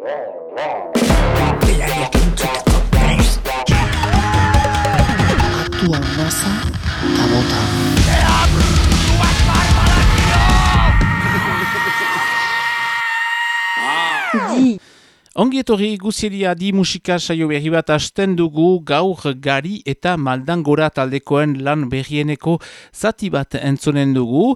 roar, roar. Ongi etorri guzieria di musika saio berri bat asten dugu gaur gari eta maldan gora taldekoen lan berrieneko zati bat entzonen dugu.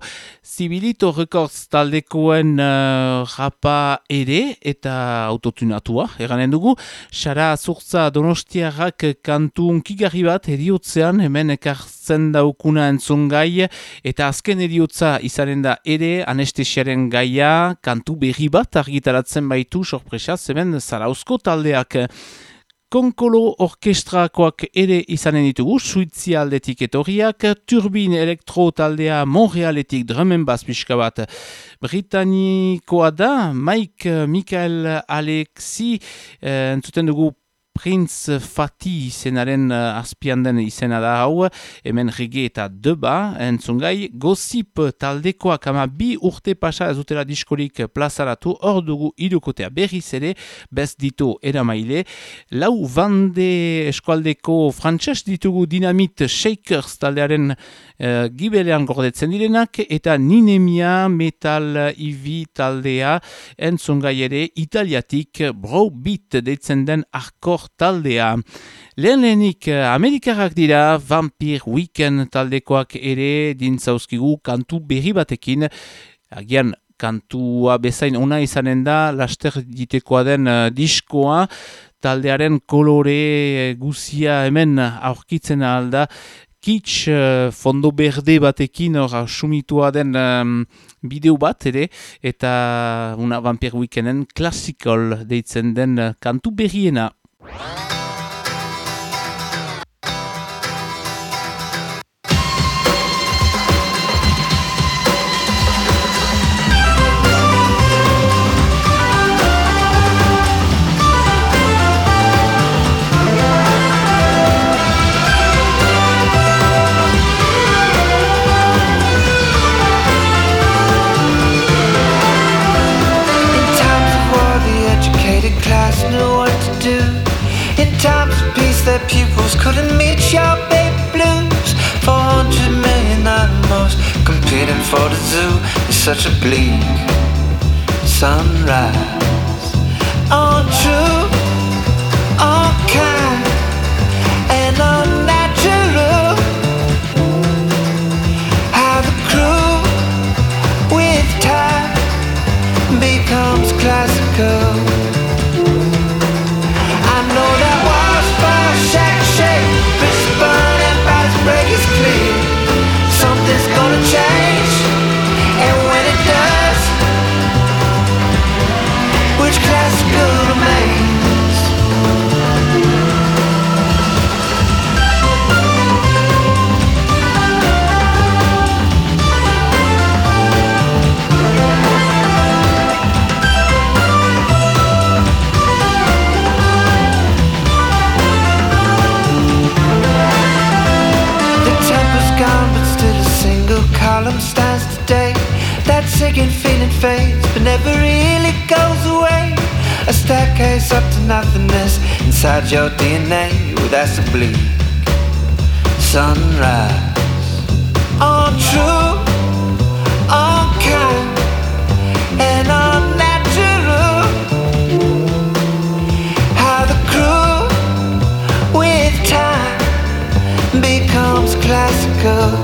Zibilito Records taldekoen uh, rapa ere eta autotunatua eranen dugu. Sara Azurtza Donostiarrak kantu unkigarri bat eriotzean hemen ekartzen daukuna entzun gai eta azken eriotza izanen da ere anestesiaren gaia kantu berri bat argitaratzen baitu sorpresa hemen zarauzko taldeak Konkolo orkestrakoak ere izanen ditugu, Suizia aldetik etorriak, Turbin elektro taldea Montrealetik drumen baz pixka bat. Britanikoa da, Mike Michael Alexi, eh, entzuten dugu Prince Fati izenaren uh, azpian den izena da hau, hemen rege eta deba, entzungai, gozip taldekoak ama bi urte pasa ez dutela diskorik plazaratu, hor dugu irukotea berriz ere, bez ditu eramaile, lau bande eskualdeko frantses ditugu dinamit shakers taldearen uh, gibelean gordetzen direnak, eta ninemia metal ivi taldea, entzungai ere, italiatik bro beat deitzen den arkor taldea. Lehen lehenik Amerikarrak dira Vampir Weekend taldekoak ere dintzauzkigu kantu berri batekin. Agian kantua bezain ona izanen da, laster ditekoa den uh, diskoa, taldearen kolore guzia hemen aurkitzen alda, kitsch uh, fondo berde batekin hor sumitua den um, bideo bat ere, eta una Vampir Weekenden klasikol deitzen den uh, kantu berriena. Yeah. Competing for the zoo is such a bleak sunrise. All true, That feeling fades, but never really goes away. A staircase up to nothingness inside your DNA. Well, that's a bleak sunrise. All true, all kind, and all natural. How the crew with time becomes classical.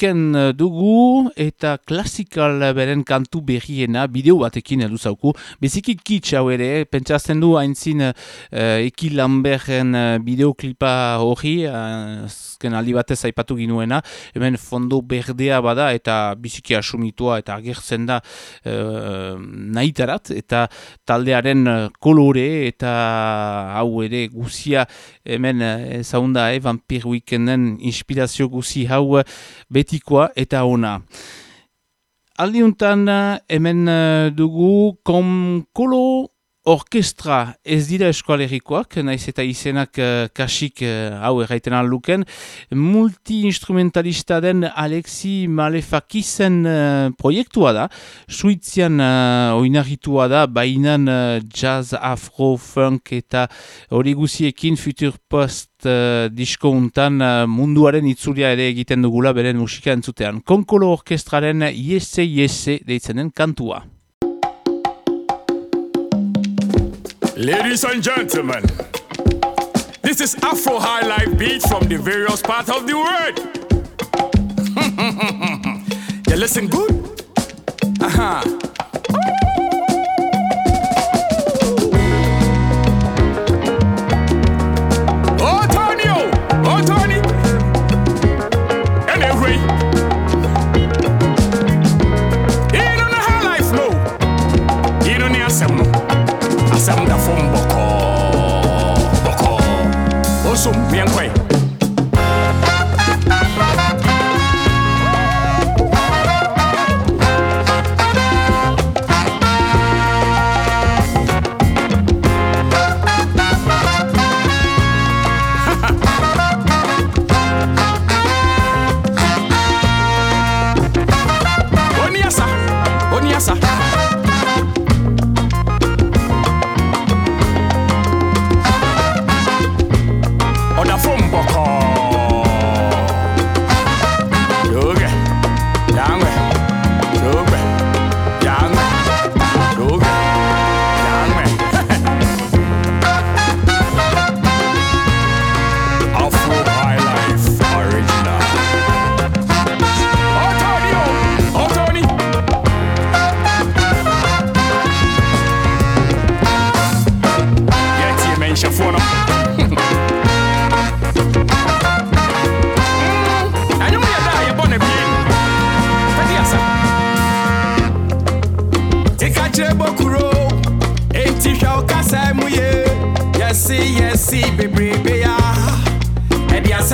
Weekend eh, dugu eta klasikal beren kantu berriena bideo batekin edu zauku. Beziki kitsch hau ere, pentsazten du haintzin uh, Eki Lamberren uh, bideoklipa hori, uh, azken aldi batez aipatu ginuena, hemen fondo berdea bada eta biziki asumitua eta agertzen da uh, nahitarat, eta taldearen kolore eta hau ere guzia hemen ezaunda, eh, Vampir Weekenden inspirazio guzi hau betikoa eta ona. Aldiuntan hemen eh, dugu komkolo orkestra ez dira eskualerikoak, naiz eta izenak uh, kasik uh, hau erraiten luken, multi-instrumentalista den Alexi Malefakizen uh, proiektua da, suitzian uh, oinarritua da, bainan uh, jazz, afro, funk eta hori future post uh, disko untan uh, munduaren itzulia ere egiten dugula beren musika entzutean. Konkolo orkestraren Iese Iese deitzenen kantua. Ladies and gentlemen, this is Afro High Life Beat from the various parts of the world. you listen good? Uh-huh. สุ่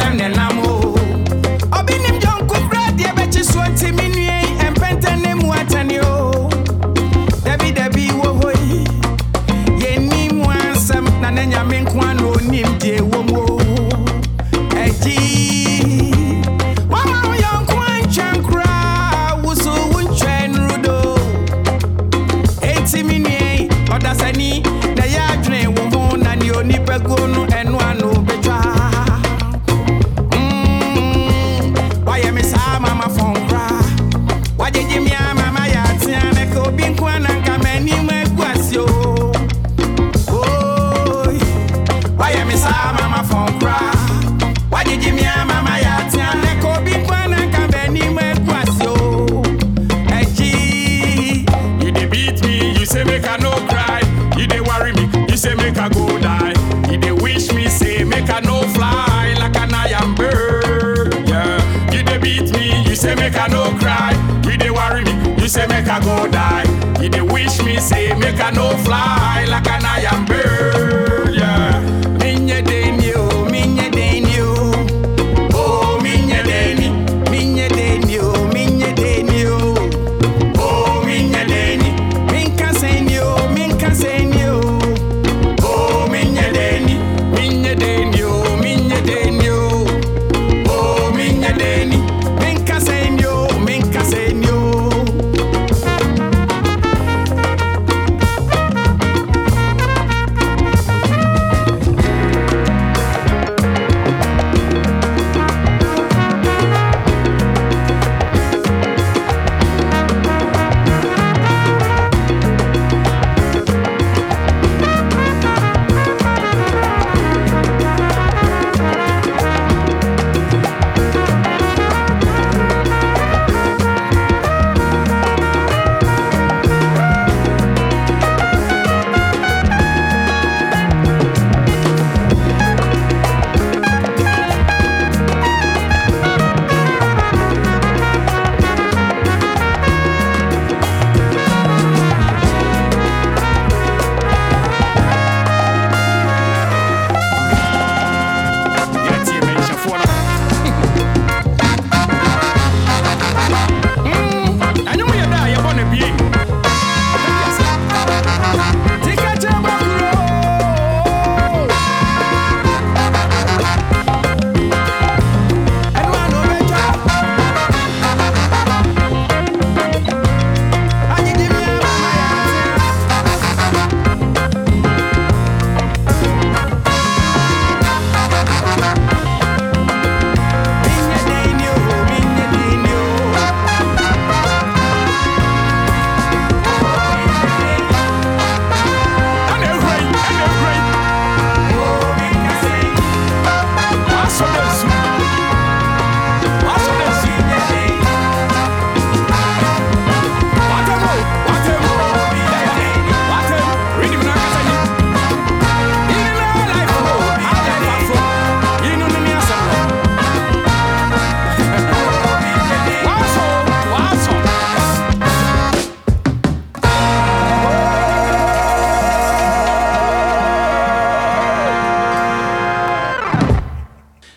them, then I'm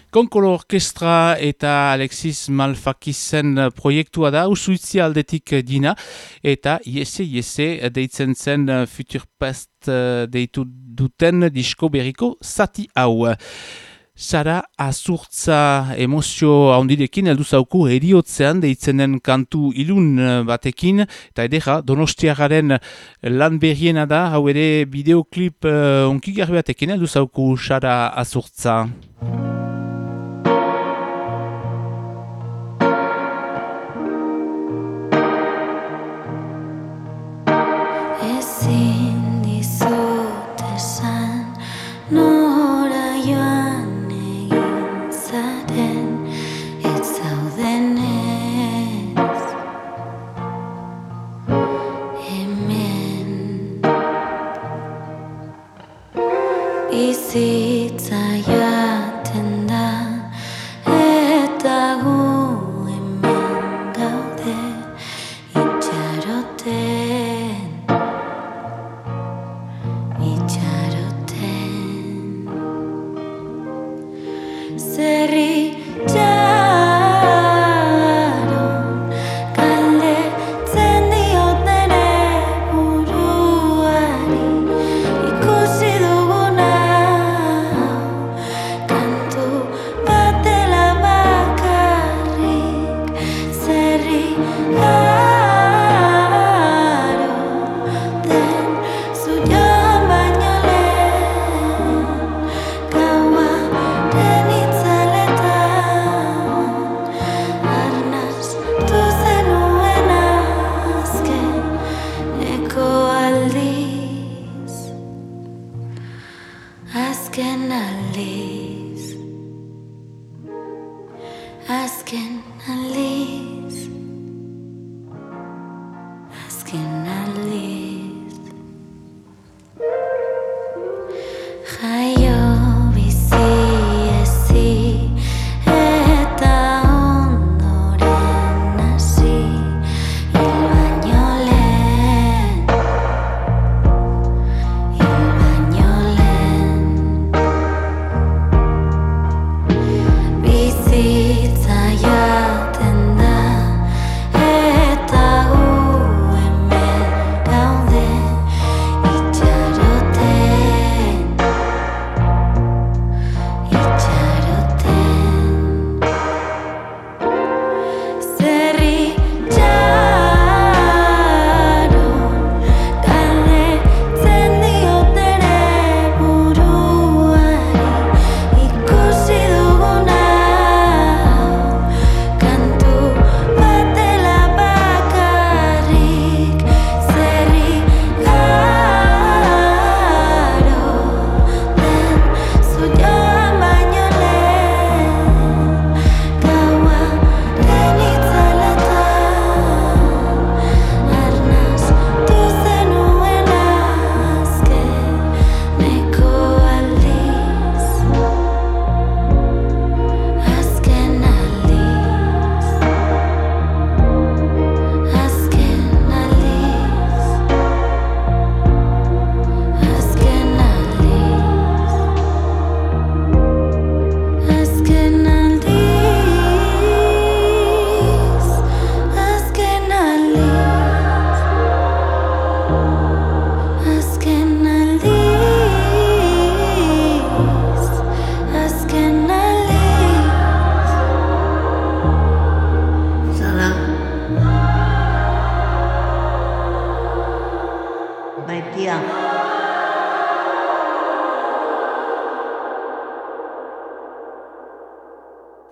Konkolo Orkestra eta Alexis Malfakizen eh, proiektua da, usuitzi aldetik eh, dina, eta Iese Iese eh, deitzen zen Future Past deitu duten disko berriko zati hau. Sara azurtza emozio handirekin heldu zauku eriotzean deitzenen kantu ilun batekin eta edera donostiagaren lan berriena da hau ere bideoklip uh, onkigarri batekin heldu zauku Sara azurtza. see day.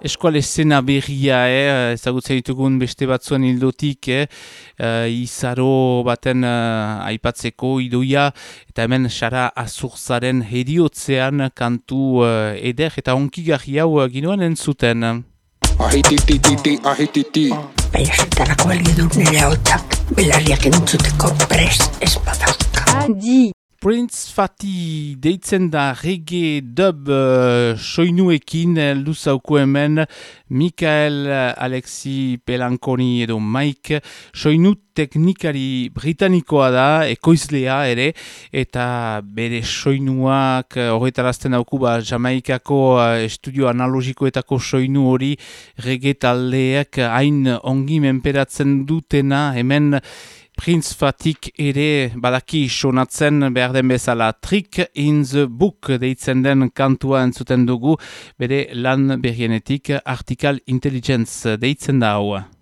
eskual esena berria, eh, ezagutzen ditugun beste batzuen hildotik, eh, eh, izaro baten eh, aipatzeko idoia, eta hemen xara azurzaren heriotzean kantu eh, eder eta onkigarri hau eh, ginoen entzuten. Ahitititi, ahititi. Baiasetarako heldu nire hotzak, belarriak entzuteko prest espadauka. Adi! Prince Fati deitzen da reggae dub uh, soinuekin eh, luzauko hemen. Mikael eh, Alexi Pelanconi edo Mike soinu teknikari britanikoa da, ekoizlea ere, eta bere soinuak horretarazten dauku ba Jamaikako uh, estudio analogikoetako soinu hori reggae taldeak hain ongi menperatzen dutena. Hemen Prince Fatik ere badaki sonatzen behar den bezala Trick in the Book deitzen den kantua entzuten dugu bere lan berrienetik Artical Intelligence deitzen da hau.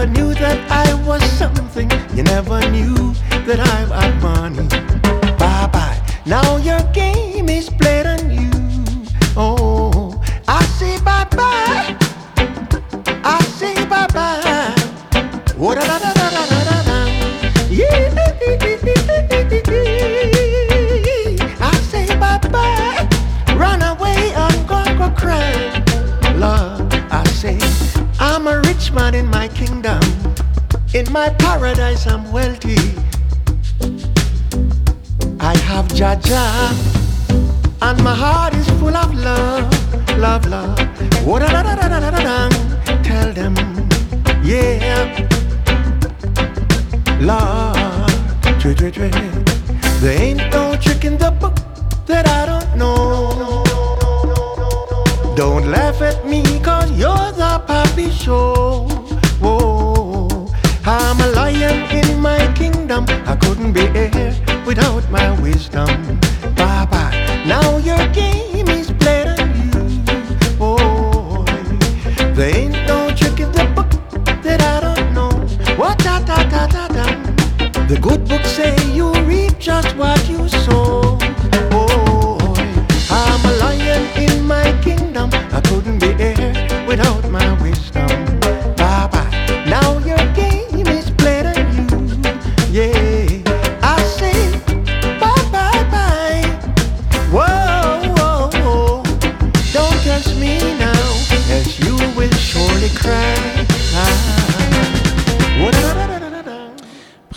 never knew that I was something. You never knew that I'm Armani.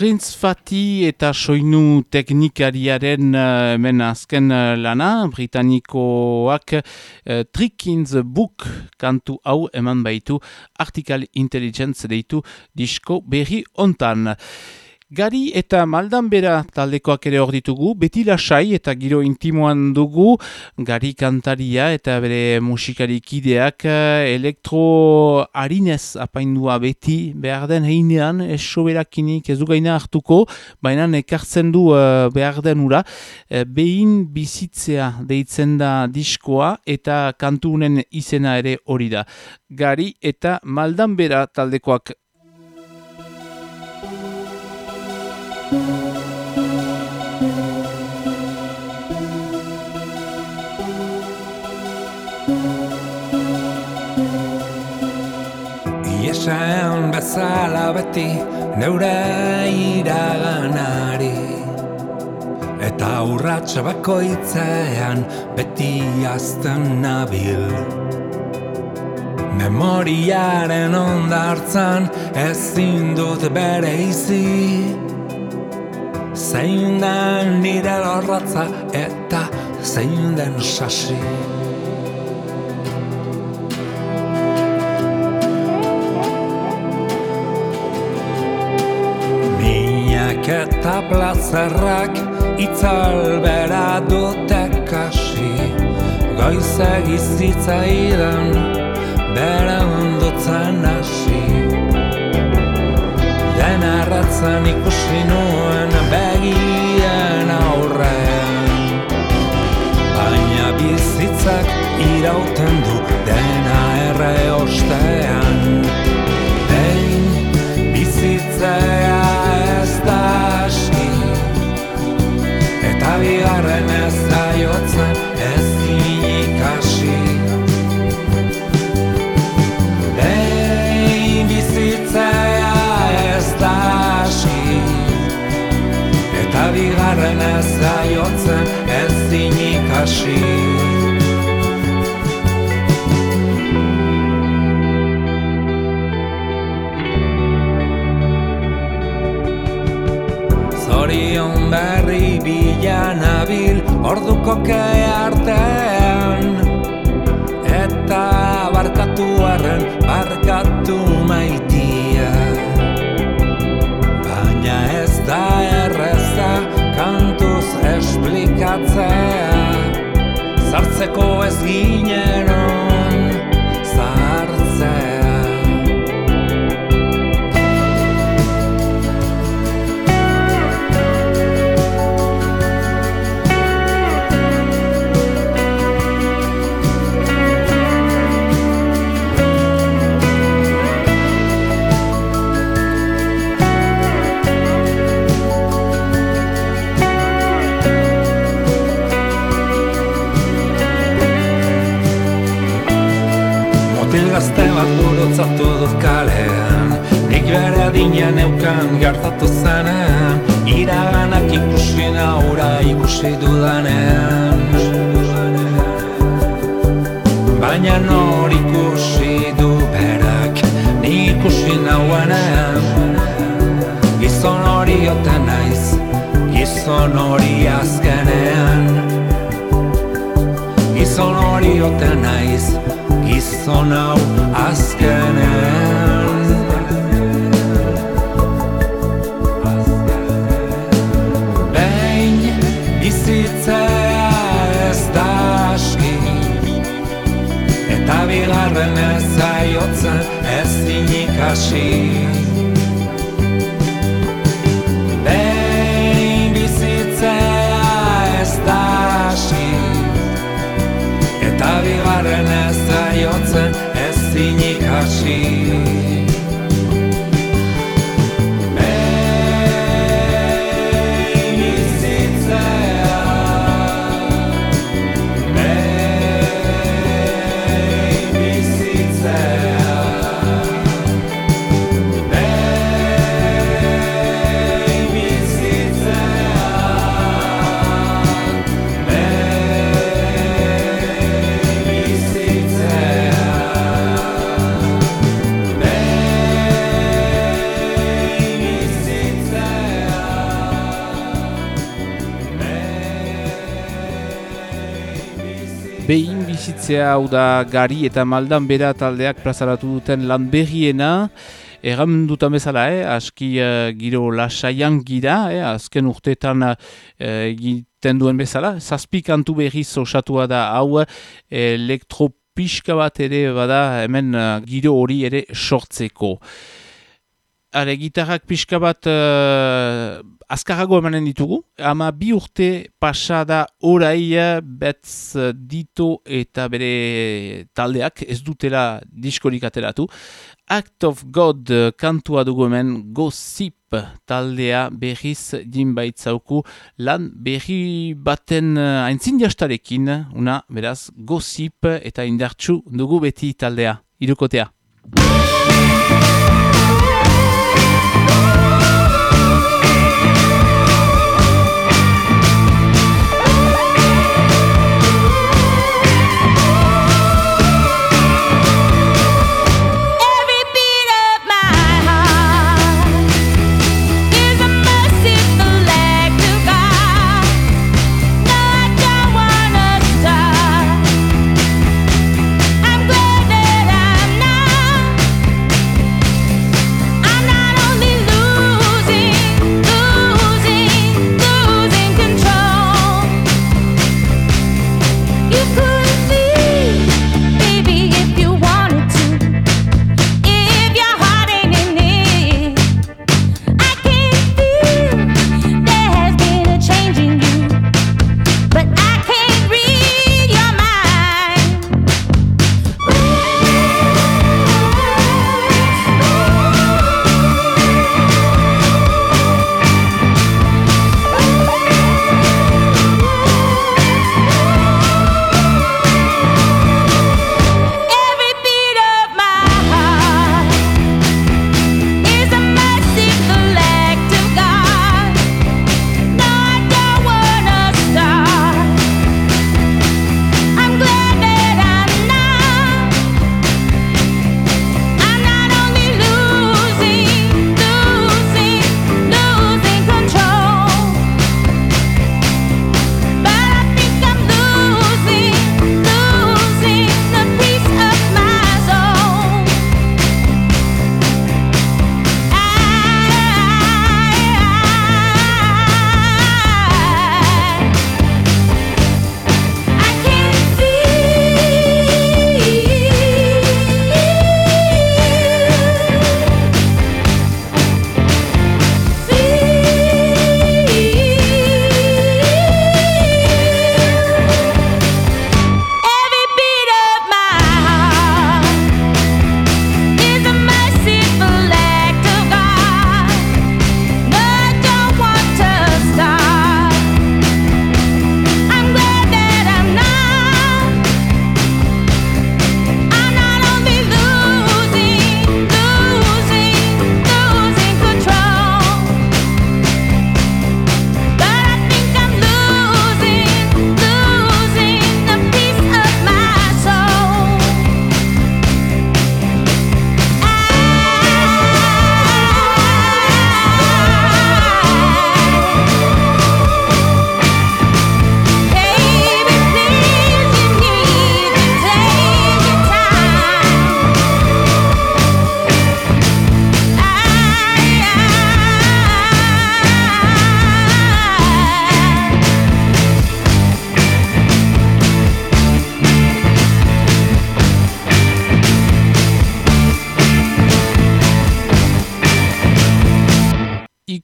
Prince Fati eta soinu teknikariaren uh, hemen azken uh, lana, britanikoak uh, Trick in the Book kantu hau eman baitu Article Intelligence deitu disko berri ontan. Gari eta maldan bera taldekoak ere hor ditugu, beti lasai eta giro intimoan dugu, gari kantaria eta bere musikari kideak eh, elektro harinez apaindua beti behar den heinean, eso berakinik ez dugaina hartuko, baina ekartzen du uh, behar den ura, uh, behin bizitzea deitzen da diskoa eta kantunen izena ere hori da. Gari eta maldan bera taldekoak Iesan bezala beti neure iraganari. Eta urratxa bakoitzean beti azten nabil. Memoriaren ondartzan ezin dut bere izi Zein den nire lorratza eta zein den sasi. Minak eta plazerrak itzal bera dute kasi. Goiz egizitzaidan bera ondotzen hasi. Den arratzen ikusi irauten du dena erre ostean. Behin bizitzea ez da aski Eta bigarren ez da jotzen ez ikasi. Behin bizitzea ez da aski Eta bigarren ez da ez ikasi berri bilan abil orduko ke artean. Eta barkatu arren barkatu maitia. Baina ez da erreza kantuz esplikatzea. Zartzeko ez ginen bat gurutzatu dut kalean bere adina neukan gertatu zenean Iraganak ikusi naura ikusi dudanean. Baina nor ikusi du berak Ni ikusi nauenean Gizon hori ote naiz Gizon hori azkenean. Gizon hori ote naiz Gizon hau azkenean Behin bizitzea ez da aski Eta bigarren ez zaiotzen ez ikasi zaiotzen gelditzea hau da gari eta maldan bera taldeak plazaratu duten lan berriena. Erram dutan bezala, eh? aski uh, giro lasaian gira, eh? azken urteetan uh, egiten duen bezala. Zazpi kantu berriz osatua da hau elektropiska bat ere bada hemen uh, giro hori ere sortzeko. Are, gitarrak pixka bat uh, azkarrago emanen ditugu. Ama bi urte pasada orai betz dito eta bere taldeak ez dutela diskorik ateratu. Act of God kantua dugu hemen Gossip taldea berriz dinbaitzauku lan berri baten aintzin jastarekin, una beraz Gossip eta indartsu dugu beti taldea, irukotea.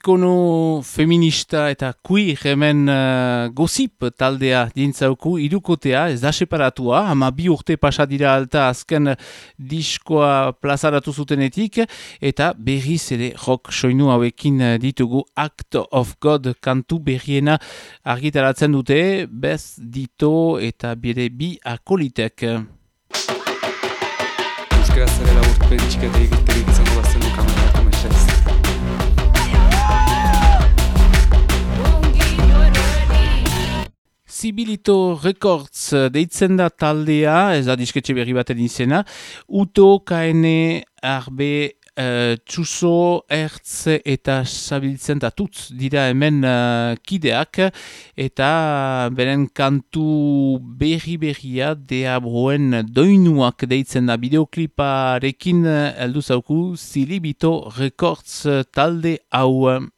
Ikono feminista eta queer hemen uh, gozip taldea dintzauku irukotea, ez da separatua, ama bi urte pasadira alta azken diskoa plazaratu zutenetik, eta berriz ere rock soinu hauekin ditugu Act of God kantu berriena argitaratzen dute, bez dito eta bere bi akolitek. Euskara zerela urte txiketa egiterik izango bazen du kamerako mesez. Zibilito Records eh, deitzen da taldea, ez da disketxe berri baten izena, Uto, KN, RB, uh, txuso, ertz eta sabiltzen da tutz dira hemen uh, kideak eta beren kantu berri berria deabroen doinuak deitzen da bideokliparekin heldu zauku zilibito rekortz talde hau.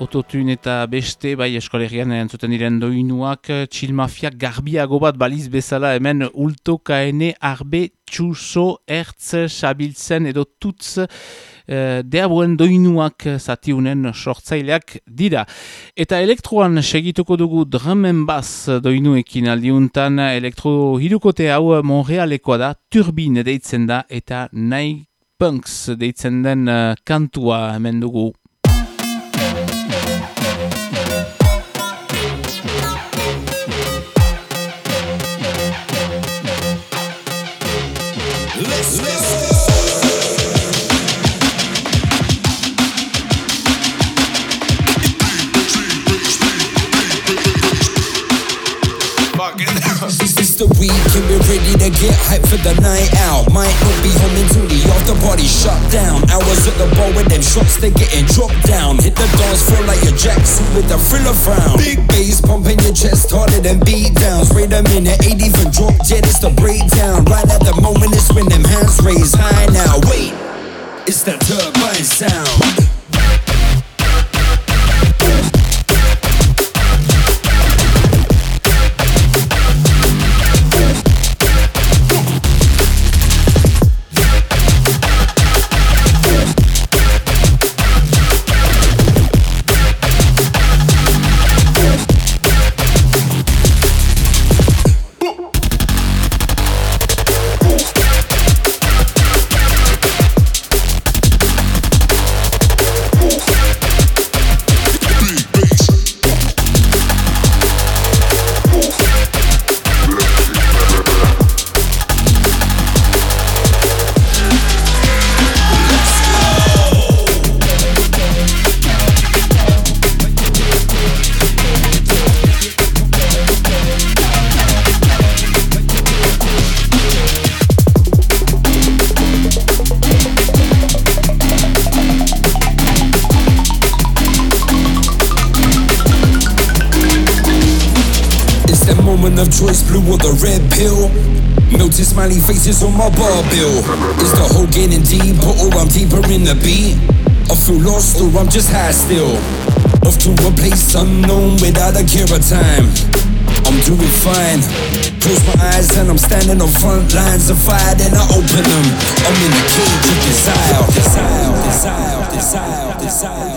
Autotun eta beste, bai eskolegian entzuten diren doinuak, txilmafiak garbiago bat baliz bezala hemen ultokaene arbe txuso ertz sabiltzen edo tutz eh, deabuen doinuak zatiunen sortzaileak dira. Eta elektroan segituko dugu drumen baz doinuekin aldiuntan elektro hirukote hau Montrealekoa da, turbin deitzen da eta nahi punks deitzen den uh, kantua hemen dugu. Hyped for the night out. Might not be home until the after party shut down. Hours at the bar with them shots, they're getting dropped down. Hit the dance floor like a jackson with a thriller frown. Big bass pumping your chest harder than beat downs. Wait a minute, ain't even dropped yet, it's the breakdown. Right at the moment, it's when them hands raise high now. Wait, it's that turbine sound. Smiley faces on my bar bill. Is the hole getting deeper or I'm deeper in the beat? I feel lost or I'm just high still. Off to a place unknown without a care of time. I'm doing fine. Close my eyes and I'm standing on front lines of fire. Then I open them. I'm in the cage of desire, desire, desire, desire, desire,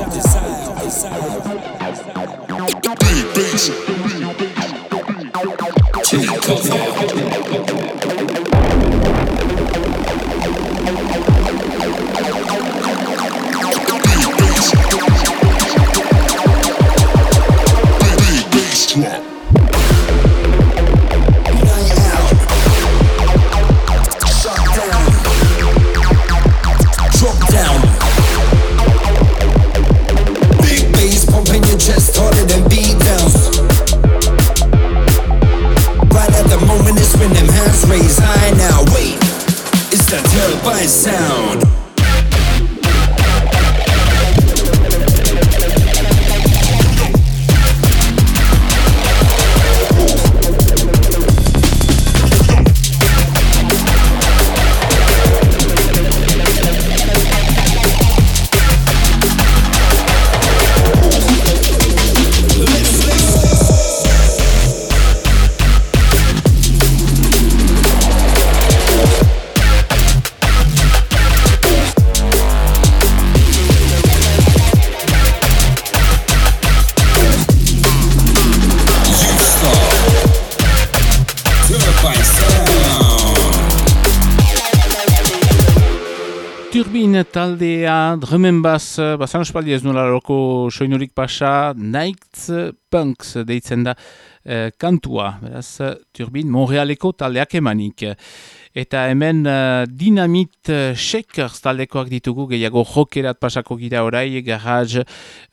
taldea, drumen baz, bazan espaldi ez nola loko soinurik pasa, Night Punks deitzen da eh, kantua, beraz, Turbin Montrealeko taldeak emanik. Eta hemen uh, Dynamit uh, Shakers taldekoak ditugu, gehiago jokerat pasako gira orai, garage,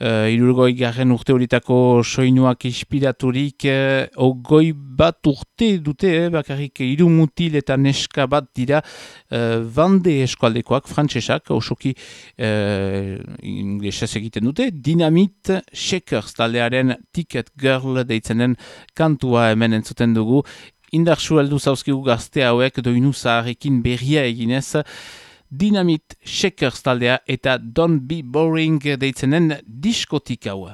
uh, irurgoi garren urte horietako soinuak inspiraturik, uh, ogoi bat urte dute, eh, bakarrik hiru mutil eta neska bat dira, uh, bande eskualdekoak, frantsesak, osoki uh, inglesez egiten dute, Dynamit Shakers taldearen Ticket Girl deitzenen kantua hemen entzuten dugu, indartsu heldu zauzkigu gazte hauek doinu zaharrekin berria eginez, Dynamit Shakers taldea eta Don't Be Boring deitzenen diskotik hau.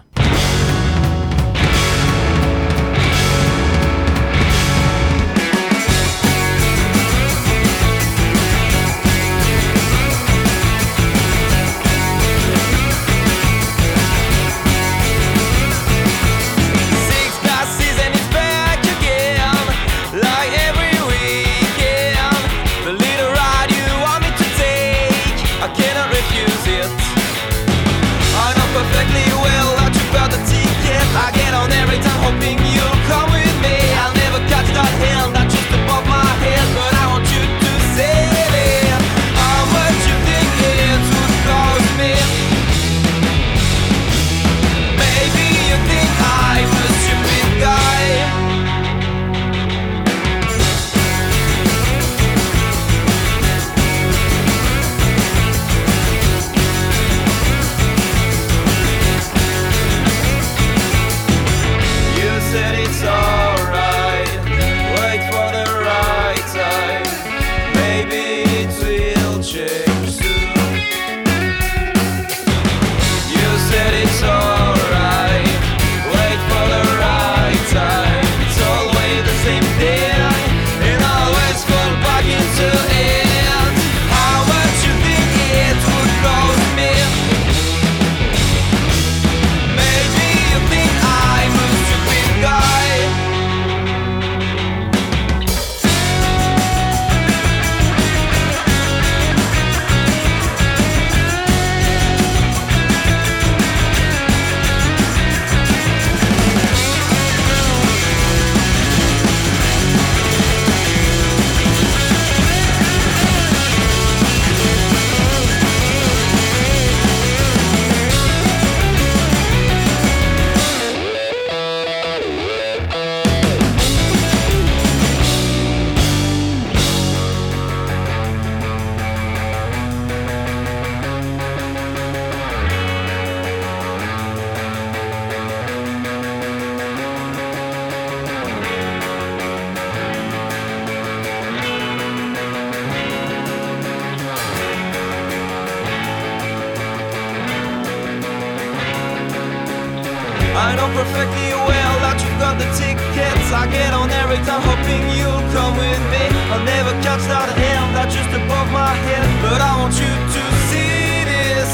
I know perfectly well that you got the tickets. I get on every time hoping you'll come with me. I'll never catch that hand that's just above my head, but I want you to see this.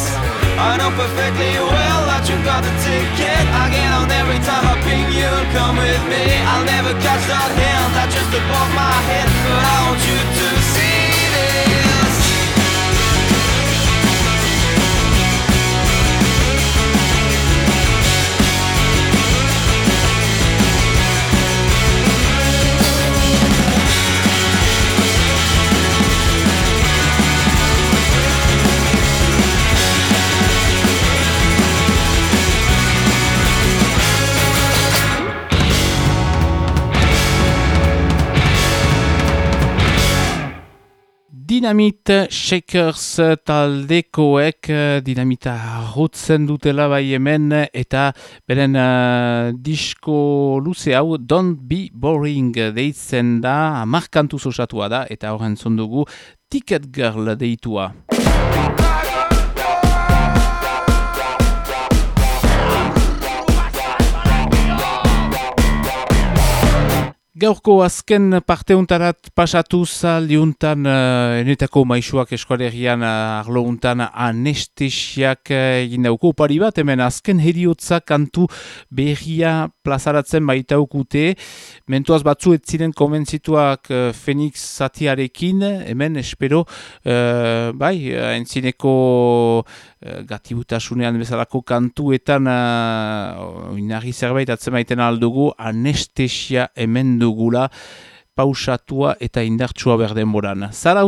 I know perfectly well that you got the ticket. I get on every time hoping you'll come with me. I'll never catch that hand that's just above my head, but I want you to Dinamit Shakers taldekoek eh, dinamita rotzen dutela bai hemen eta beren uh, disko luze hau Don't Be Boring deitzen da, markantuz osatua da eta horren zondugu Ticket Girl deitua. Gaurko azken parteuntarat pasatu zaldiuntan uh, enetako maisuak eskualerian uh, arlo untan anestesiak uh, dauko pari bat, hemen azken heriotza kantu berria plazaratzen baitaukute, mentuaz batzu ziren konbentzituak uh, Fenix Zatiarekin, hemen espero, uh, bai, entzineko uh, gatibutasunean bezalako kantuetan uh, inarri zerbait atzemaiten aldugu anestesia hemen dugula pausatua eta indartsua berdenboran. Zara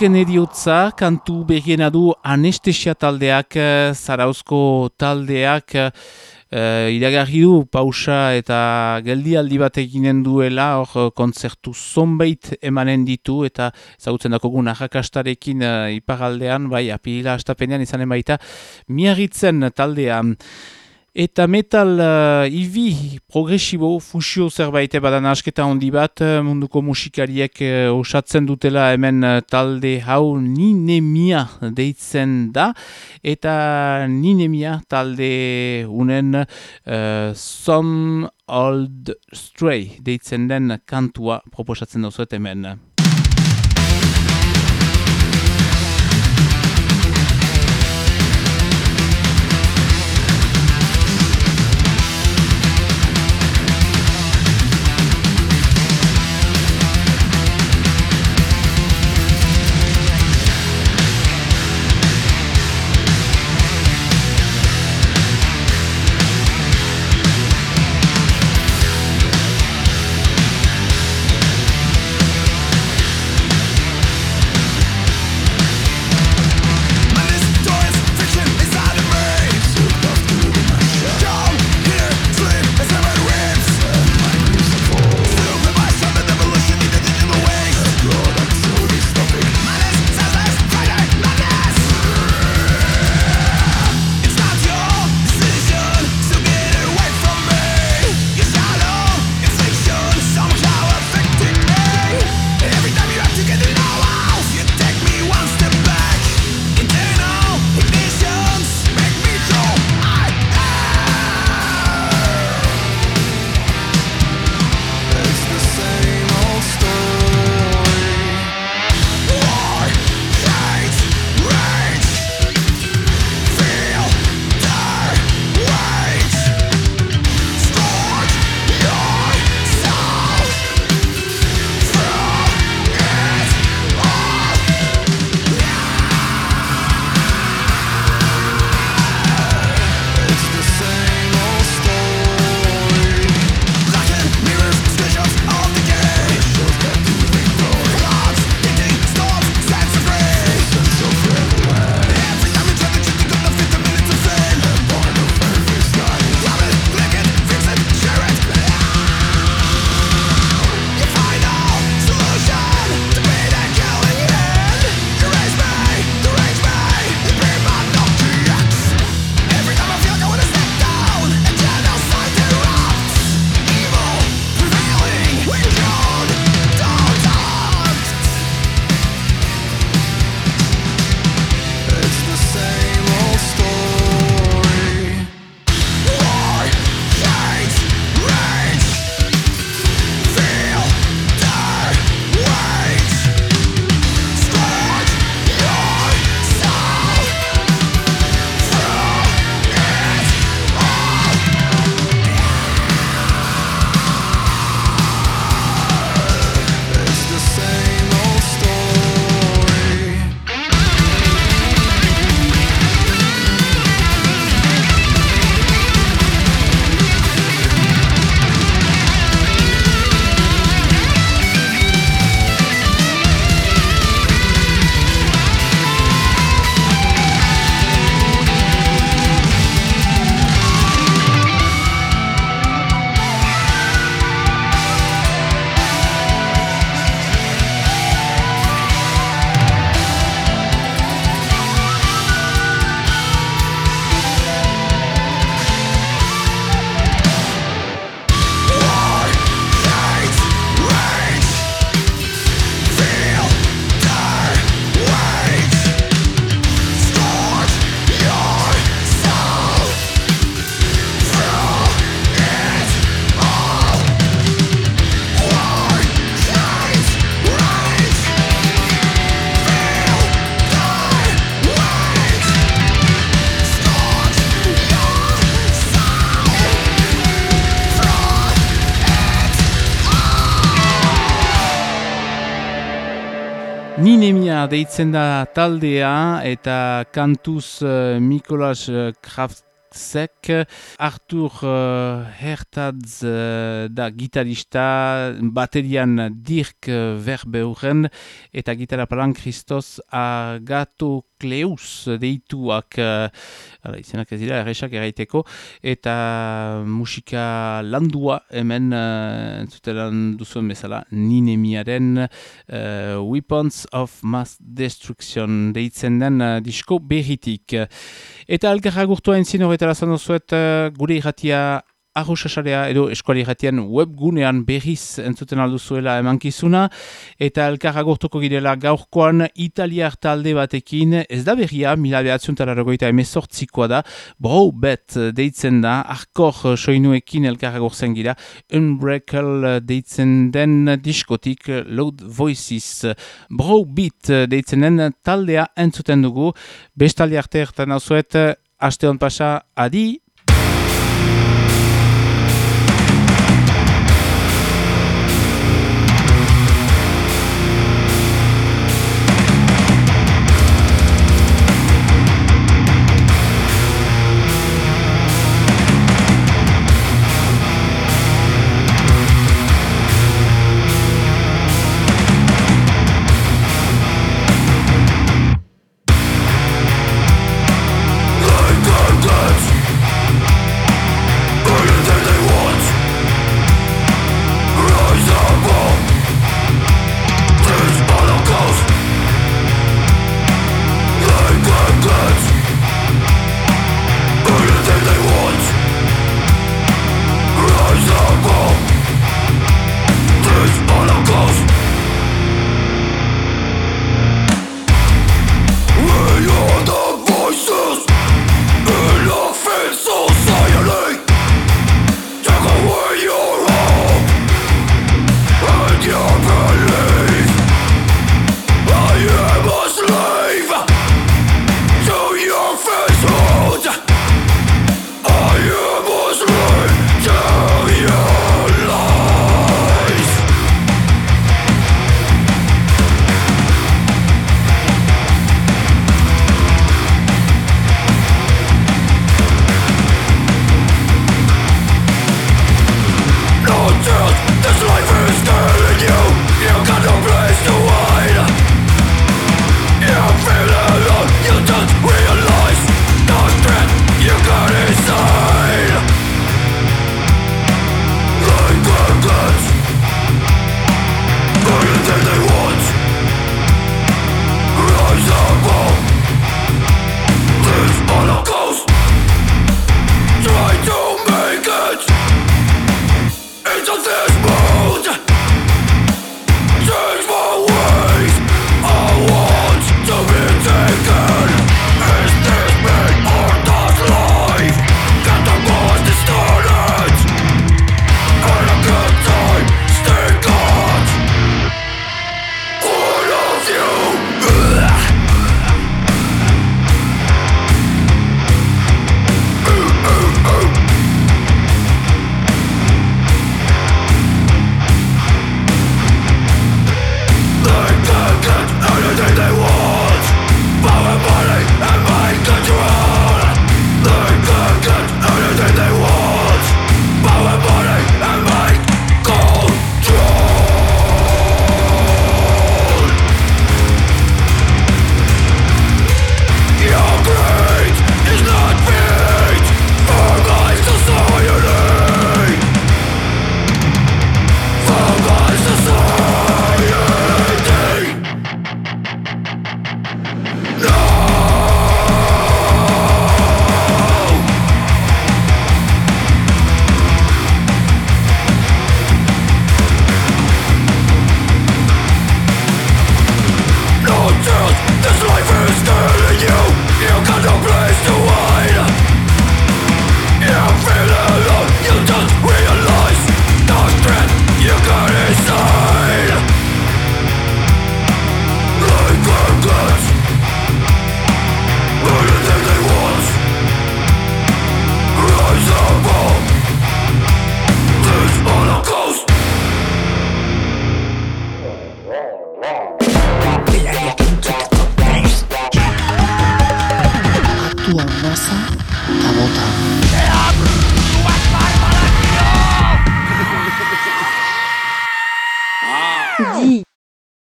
Azken eriotza, kantu berriena du anestesia taldeak, eh, zarauzko taldeak, uh, iragarri du pausa eta geldialdi bat eginen duela, hor kontzertu zonbait emanen ditu, eta ezagutzen dakogun ahakastarekin uh, iparaldean, bai, apila astapenean izanen baita, miagitzen taldean. Eta metal uh, ibi progresibo fusio zerbait badan asketa handi bat uh, munduko musikariek uh, osatzen dutela hemen talde hau ninemia deitzen da eta ninemia talde unen uh, some old stray deitzen den kantua proposatzen duzuet hemen. Deitzen da taldea eta kantuz uh, Mikolas uh, Kraft Hertzek. Artur uh, Hertaz uh, da gitarista, baterian Dirk Verbeuren, eta gitara palan Christos Agato Kleus deituak uh, izenak ez dira, erresak erraiteko, eta musika landua hemen uh, entzutelan duzuen bezala Ninemiaren uh, Weapons of Mass Destruction deitzen den uh, disko berritik. Eta algarra gurtua entzien horretara zandozuet uh, gure irratia Arrosasarea edo eskuali jatien webgunean berriz entzuten alduzuela emankizuna eta elkarra gortuko girela gaurkoan italiar talde batekin ez da berria mila behatziun tararagoita emezortzikoa da bro bet deitzen da arkor soinuekin elkarra gira Unbreakable deitzen den diskotik Loud Voices. Bro beat deitzen den taldea entzuten dugu bestaldi arte ertan hau zuet aste hon pasa adi